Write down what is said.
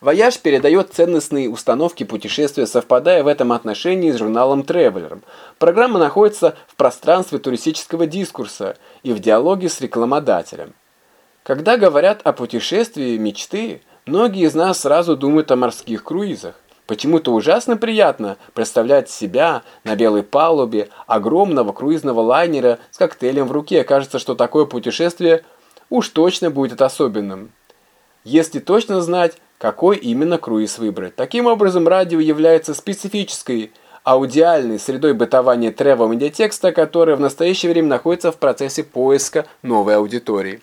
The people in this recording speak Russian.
Вояж передает ценностные установки путешествия, совпадая в этом отношении с журналом Traveler. Программа находится в пространстве туристического дискурса и в диалоге с рекламодателем. Когда говорят о путешествии мечты, многие из нас сразу думают о морских круизах. Почему-то ужасно приятно представлять себя на белой палубе огромного круизного лайнера с коктейлем в руке. Кажется, что такое путешествие уж точно будет особенным. Если точно знать, какой именно круиз выбрать. Таким образом, радио является специфической аудиальной средой бытования travel медиатекста, которая в настоящее время находится в процессе поиска новой аудитории.